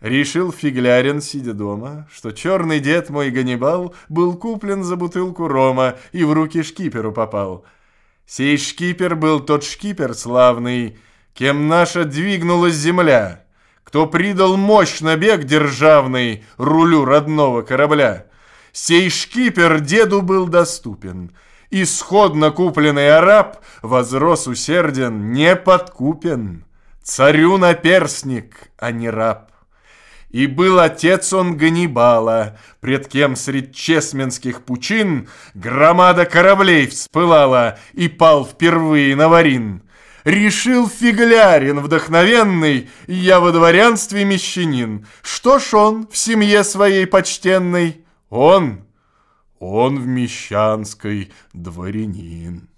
Решил фиглярин, сидя дома, что черный дед мой Ганнибал был куплен за бутылку рома и в руки шкиперу попал. Сей шкипер был тот шкипер славный, кем наша двигнулась земля, кто придал мощь на бег державный рулю родного корабля. Сей шкипер деду был доступен, исходно купленный араб возрос усерден, не подкупен, царю наперсник, а не раб. И был отец он Ганнибала, пред кем средь чесменских пучин Громада кораблей вспылала и пал впервые на варин. Решил фиглярин вдохновенный, я во дворянстве мещанин. Что ж он в семье своей почтенной? Он, он в мещанской дворянин.